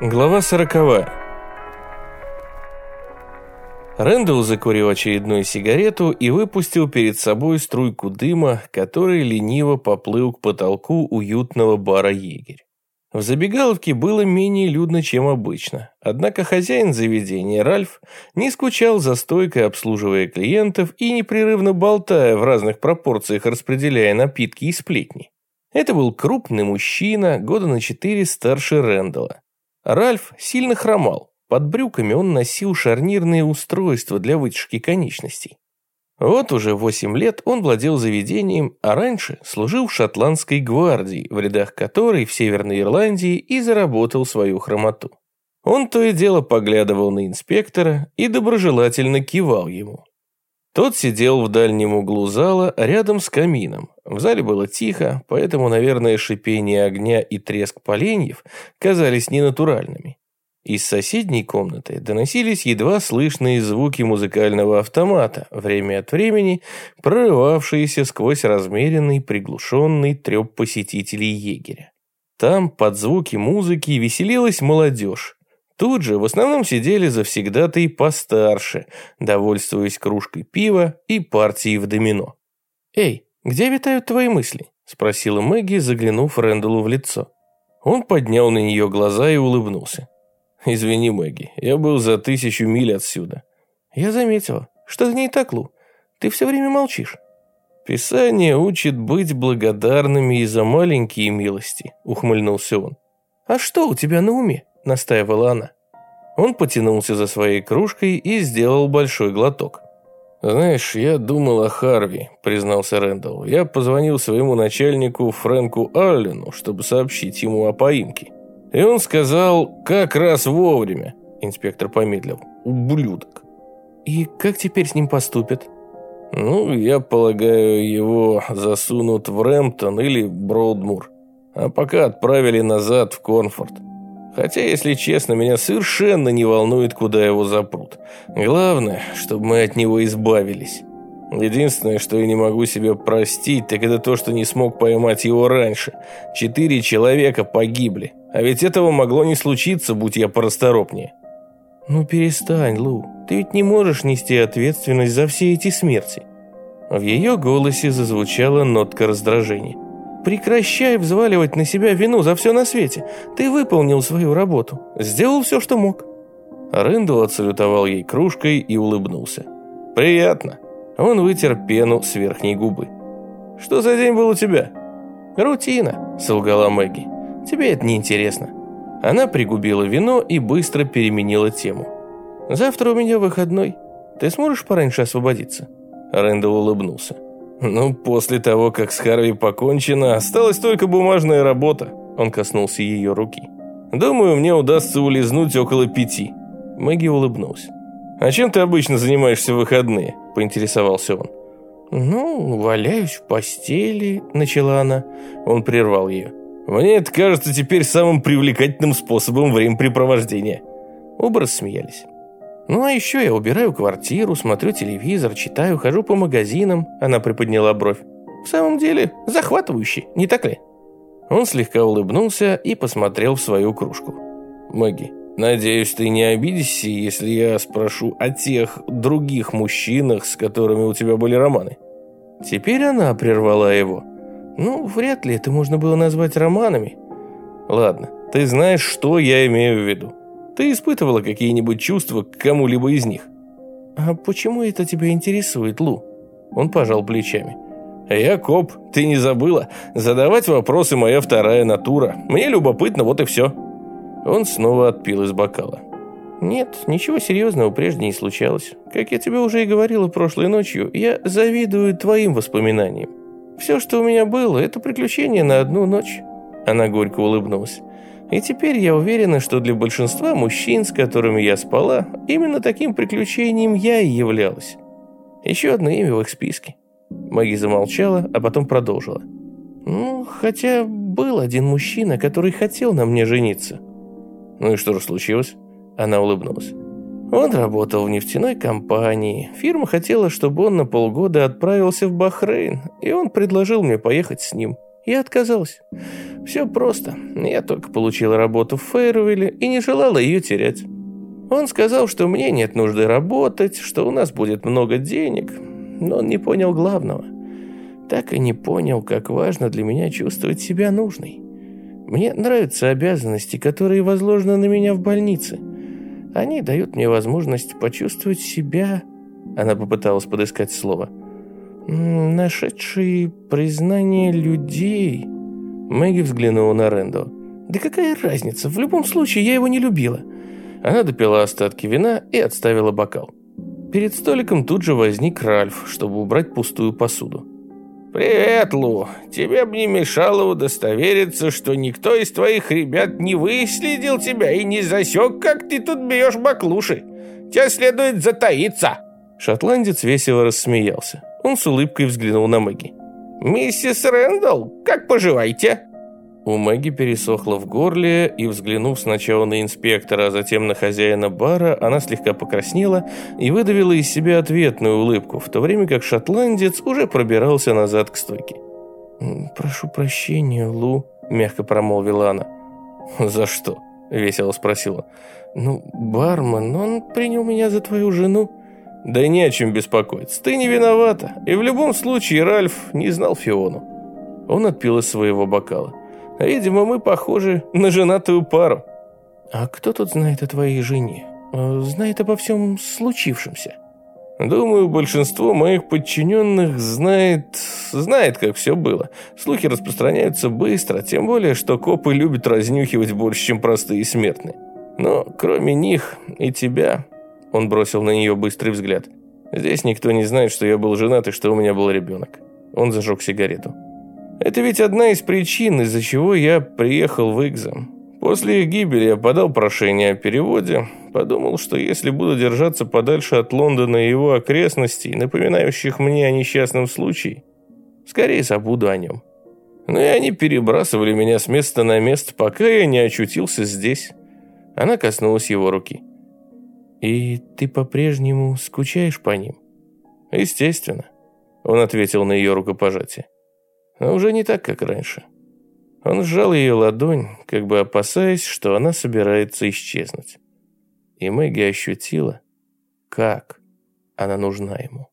Глава сороковая. Рэндалл закурил очередную сигарету и выпустил перед собой струйку дыма, который лениво поплыл к потолку уютного бара «Егерь». В забегаловке было менее людно, чем обычно. Однако хозяин заведения, Ральф, не скучал за стойкой, обслуживая клиентов и непрерывно болтая в разных пропорциях, распределяя напитки и сплетни. Это был крупный мужчина, года на четыре старше Рэндалла. Ральф сильно хромал. Под брюками он носил шарнирные устройства для вытяжки конечностей. Вот уже восемь лет он владел заведением, а раньше служил в шотландской гвардии, в рядах которой в Северной Ирландии и заработал свою хромоту. Он то и дело поглядывал на инспектора и доброжелательно кивал ему. Тот сидел в дальнем углу зала рядом с камином. В зале было тихо, поэтому, наверное, шипение огня и треск поленьев казались ненатуральными. Из соседней комнаты доносились едва слышные звуки музыкального автомата, время от времени прорывавшиеся сквозь размеренный приглушенный треп посетителей егеря. Там, под звуки музыки, веселилась молодежь, Тут же в основном сидели завсегдатые постарше, довольствуясь кружкой пива и партией в домино. «Эй, где витают твои мысли?» – спросила Мэгги, заглянув Рэндаллу в лицо. Он поднял на нее глаза и улыбнулся. «Извини, Мэгги, я был за тысячу миль отсюда». «Я заметила. Что-то не так, Лу. Ты все время молчишь». «Писание учит быть благодарными и за маленькие милости», – ухмыльнулся он. «А что у тебя на уме?» – настаивала она. Он потянулся за своей кружкой и сделал большой глоток. «Знаешь, я думал о Харви», – признался Рэндалл. «Я позвонил своему начальнику Фрэнку Аллену, чтобы сообщить ему о поимке. И он сказал, как раз вовремя». Инспектор помедлил. «Ублюдок». «И как теперь с ним поступят?» «Ну, я полагаю, его засунут в Рэмптон или Броудмур, а пока отправили назад в Конфорт». Хотя, если честно, меня совершенно не волнует, куда его запрут. Главное, чтобы мы от него избавились. Единственное, что я не могу себе простить, так это то, что не смог поймать его раньше. Четыре человека погибли. А ведь этого могло не случиться, будь я порасторопнее. Ну перестань, Лу. Ты ведь не можешь нести ответственность за все эти смерти. В ее голосе зазвучала нотка раздражения. Прекращай взваливать на себя вину за все на свете. Ты выполнил свою работу. Сделал все, что мог». Рэндалл отсалютовал ей кружкой и улыбнулся. «Приятно». Он вытер пену с верхней губы. «Что за день был у тебя?» «Рутина», — солгала Мэгги. «Тебе это не интересно». Она пригубила вино и быстро переменила тему. «Завтра у меня выходной. Ты сможешь пораньше освободиться?» Рэндалл улыбнулся. «Ну, после того, как с Харви покончено, осталась только бумажная работа». Он коснулся ее руки. «Думаю, мне удастся улизнуть около пяти». Мэгги улыбнулся. «А чем ты обычно занимаешься в выходные?» – поинтересовался он. «Ну, валяюсь в постели», – начала она. Он прервал ее. «Мне это кажется теперь самым привлекательным способом времяпрепровождения». Оба рассмеялись. Ну а еще я убираю квартиру, смотрю телевизор, читаю, хожу по магазинам. Она приподняла бровь. В самом деле, захватывающе, не так ли? Он слегка улыбнулся и посмотрел в свою кружку. Мэгги, надеюсь, ты не обидишься, если я спрошу о тех других мужчинах, с которыми у тебя были романы. Теперь она прервала его. Ну, вряд ли это можно было назвать романами. Ладно, ты знаешь, что я имею в виду. Ты испытывала какие-нибудь чувства к кому-либо из них? А почему это тебя интересует, Лу? Он пожал плечами. Я коп, ты не забыла? Задавать вопросы моя вторая натура. Мне любопытно, вот и все. Он снова отпил из бокала. Нет, ничего серьезного прежде не случалось. Как я тебе уже и говорила прошлой ночью, я завидую твоим воспоминаниям. Все, что у меня было, это приключение на одну ночь. Она горько улыбнулась. И теперь я уверена, что для большинства мужчин, с которыми я спала, именно таким приключением я и являлась. Еще одно имя в их списке. Маги замолчала, а потом продолжила. Ну, хотя был один мужчина, который хотел на мне жениться. Ну и что же случилось? Она улыбнулась. Он работал в нефтяной компании. Фирма хотела, чтобы он на полгода отправился в Бахрейн, и он предложил мне поехать с ним. Я отказалась. Все просто. Я только получила работу в Фейервилле и не желала ее терять. Он сказал, что мне нет нужды работать, что у нас будет много денег, но он не понял главного. Так и не понял, как важно для меня чувствовать себя нужной. Мне нравятся обязанности, которые возложены на меня в больнице. Они дают мне возможность почувствовать себя... Она попыталась подыскать слово. Нашедшие признание людей... Мэгги взглянула на Рэндо. «Да какая разница? В любом случае, я его не любила». Она допила остатки вина и отставила бокал. Перед столиком тут же возник Ральф, чтобы убрать пустую посуду. «Привет, Лу. Тебе бы не мешало удостовериться, что никто из твоих ребят не выследил тебя и не засек, как ты тут бьешь баклуши. Тебе следует затаиться!» Шотландец весело рассмеялся. Он с улыбкой взглянул на Мэгги. «Миссис Рэндалл, как поживаете?» У Мэгги пересохло в горле, и, взглянув сначала на инспектора, а затем на хозяина бара, она слегка покраснела и выдавила из себя ответную улыбку, в то время как шотландец уже пробирался назад к стойке. «Прошу прощения, Лу», — мягко промолвила она. «За что?» — весело спросила. «Ну, бармен, он принял меня за твою жену». «Да не о чем беспокоиться. Ты не виновата. И в любом случае Ральф не знал Фиону». Он отпил из своего бокала. Видимо, мы похожи на женатую пару. А кто тут знает о твоей жене? Э, знает обо всем случившемся? Думаю, большинство моих подчиненных знает, знает, как все было. Слухи распространяются быстро, тем более, что копы любят разнюхивать больше, чем простые смертные. Но кроме них и тебя, он бросил на нее быстрый взгляд. Здесь никто не знает, что я был женат и что у меня был ребенок. Он зажег сигарету. Это ведь одна из причин, из-за чего я приехал в Игзам. После их гибели я подал прошение о переводе, подумал, что если буду держаться подальше от Лондона и его окрестностей, напоминающих мне о несчастном случае, скорее забуду о нем. Но и они перебрасывали меня с места на место, пока я не очутился здесь. Она коснулась его руки. «И ты по-прежнему скучаешь по ним?» «Естественно», — он ответил на ее рукопожатие но уже не так, как раньше. Он сжал ее ладонь, как бы опасаясь, что она собирается исчезнуть. И Мэгги ощутила, как она нужна ему.